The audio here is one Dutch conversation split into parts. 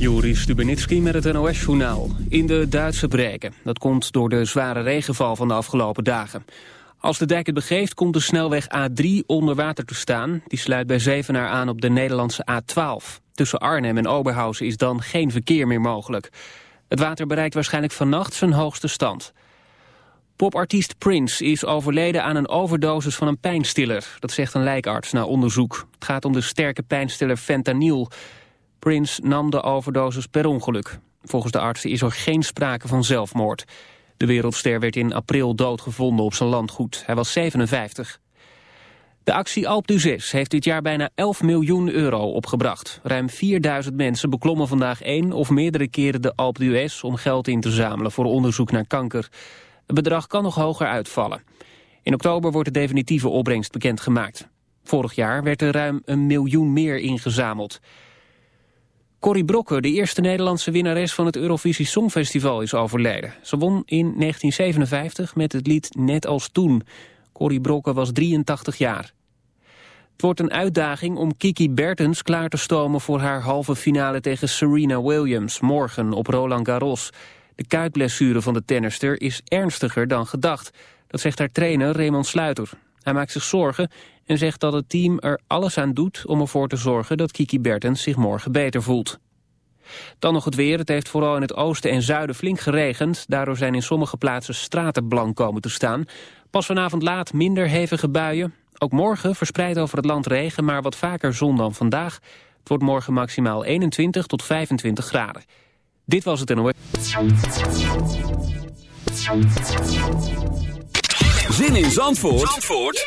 Joris Stubenitski met het NOS-journaal. In de Duitse breken. Dat komt door de zware regenval van de afgelopen dagen. Als de dijk het begeeft, komt de snelweg A3 onder water te staan. Die sluit bij Zevenaar aan op de Nederlandse A12. Tussen Arnhem en Oberhausen is dan geen verkeer meer mogelijk. Het water bereikt waarschijnlijk vannacht zijn hoogste stand. Popartiest Prince is overleden aan een overdosis van een pijnstiller. Dat zegt een lijkarts na onderzoek. Het gaat om de sterke pijnstiller fentanyl... Prince nam de overdosis per ongeluk. Volgens de artsen is er geen sprake van zelfmoord. De wereldster werd in april doodgevonden op zijn landgoed. Hij was 57. De actie Alp du 6 heeft dit jaar bijna 11 miljoen euro opgebracht. Ruim 4000 mensen beklommen vandaag één of meerdere keren de Alp d'Huez... om geld in te zamelen voor onderzoek naar kanker. Het bedrag kan nog hoger uitvallen. In oktober wordt de definitieve opbrengst bekendgemaakt. Vorig jaar werd er ruim een miljoen meer ingezameld. Corrie Brokke, de eerste Nederlandse winnares van het Eurovisie Songfestival, is overleden. Ze won in 1957 met het lied Net als toen. Corrie Brokke was 83 jaar. Het wordt een uitdaging om Kiki Bertens klaar te stomen voor haar halve finale tegen Serena Williams, morgen op Roland Garros. De kuitblessure van de tennister is ernstiger dan gedacht. Dat zegt haar trainer Raymond Sluiter. Hij maakt zich zorgen en zegt dat het team er alles aan doet om ervoor te zorgen dat Kiki Bertens zich morgen beter voelt. Dan nog het weer. Het heeft vooral in het oosten en zuiden flink geregend. Daardoor zijn in sommige plaatsen straten blank komen te staan. Pas vanavond laat minder hevige buien. Ook morgen verspreid over het land regen, maar wat vaker zon dan vandaag. Het wordt morgen maximaal 21 tot 25 graden. Dit was het NOS. Zin in Zandvoort, Zandvoort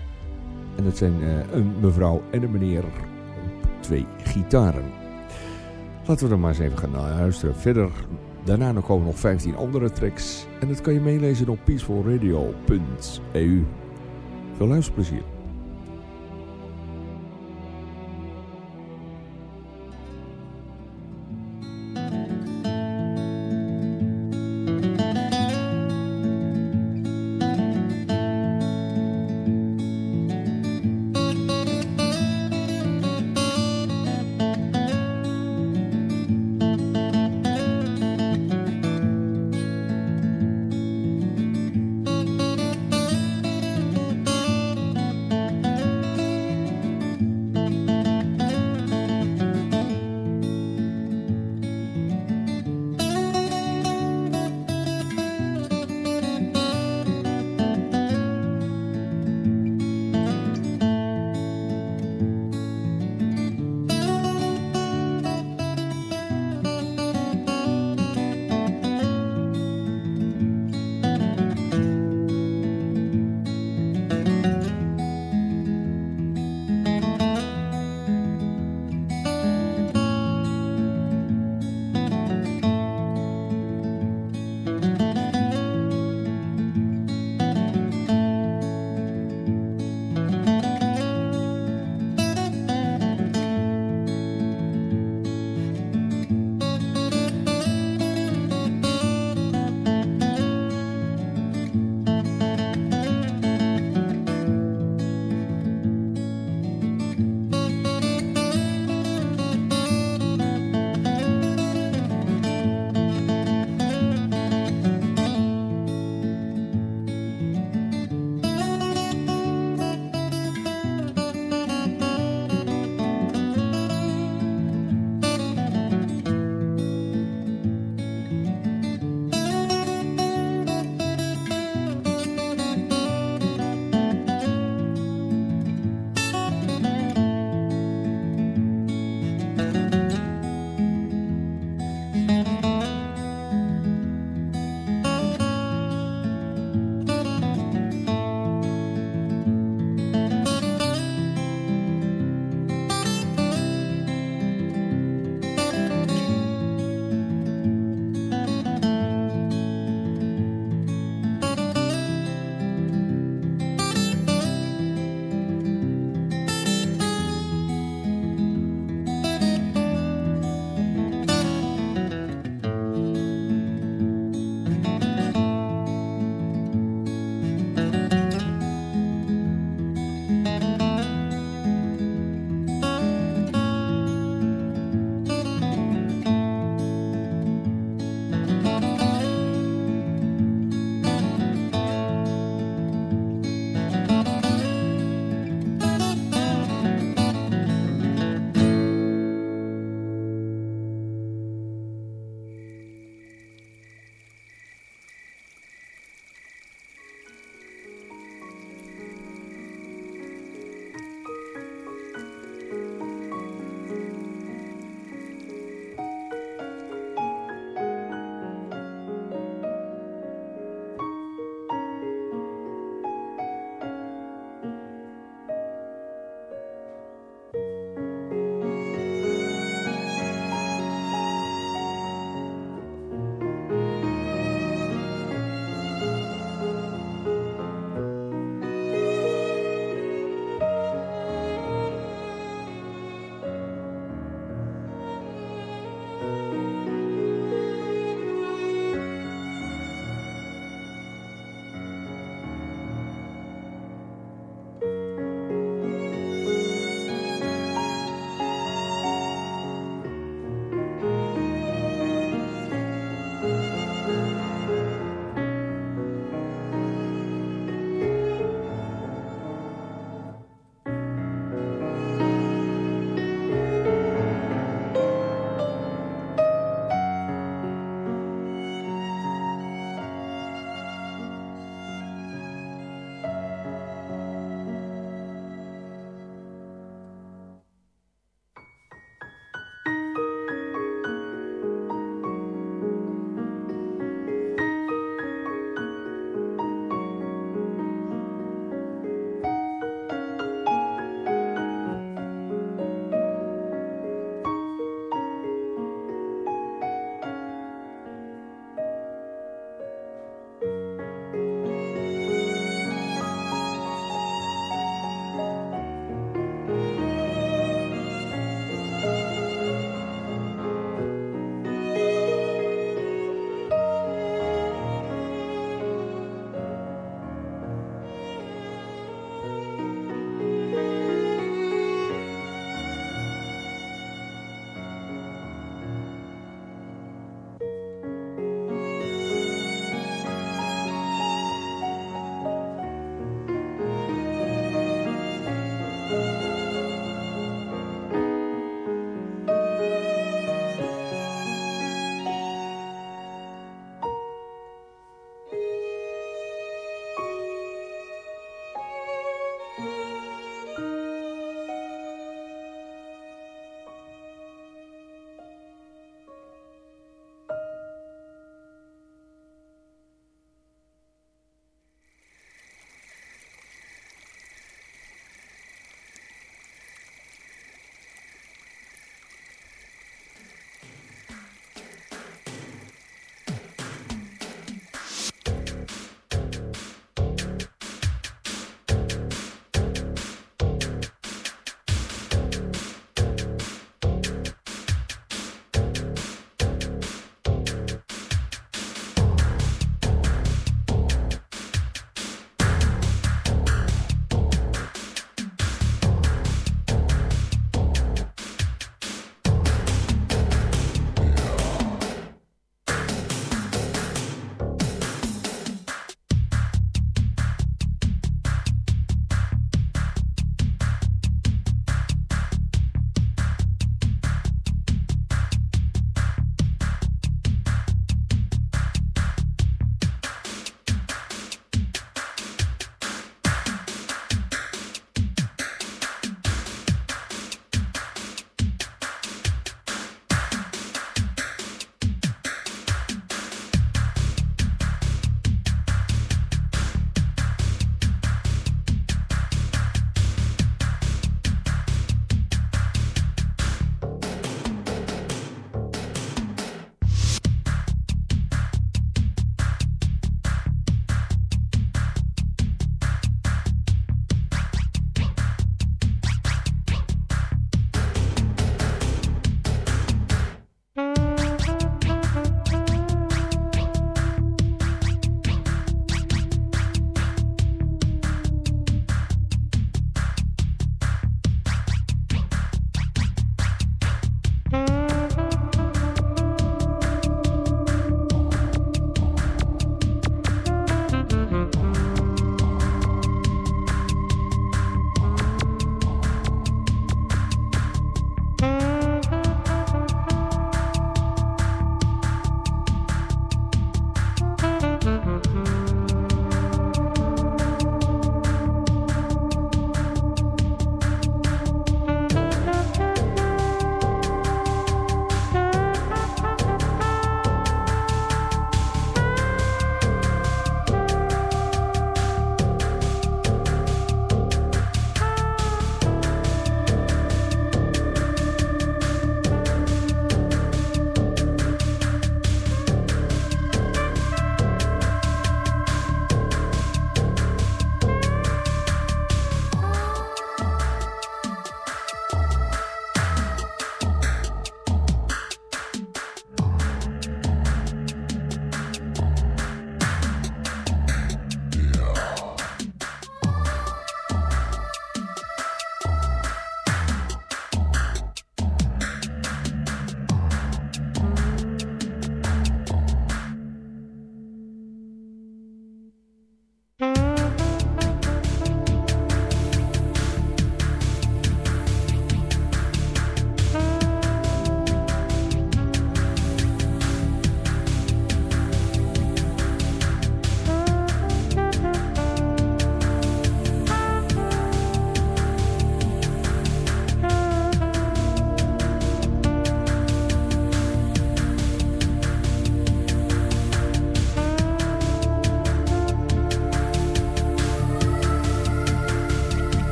en dat zijn uh, een mevrouw en een meneer op twee gitaren. Laten we dan maar eens even gaan luisteren. Verder, daarna nog komen nog 15 andere tracks. En dat kan je meelezen op peacefulradio.eu. Veel luisterplezier.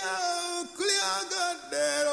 clear, clear, God, there.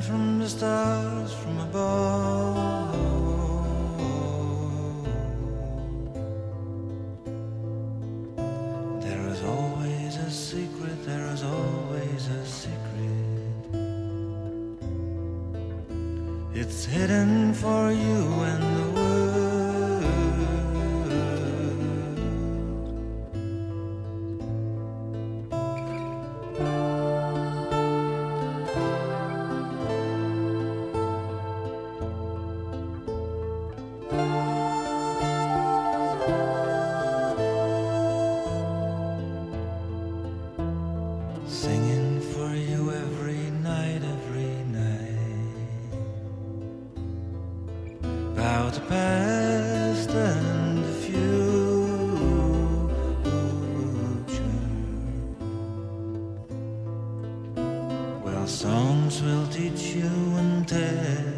From songs will teach you and tell.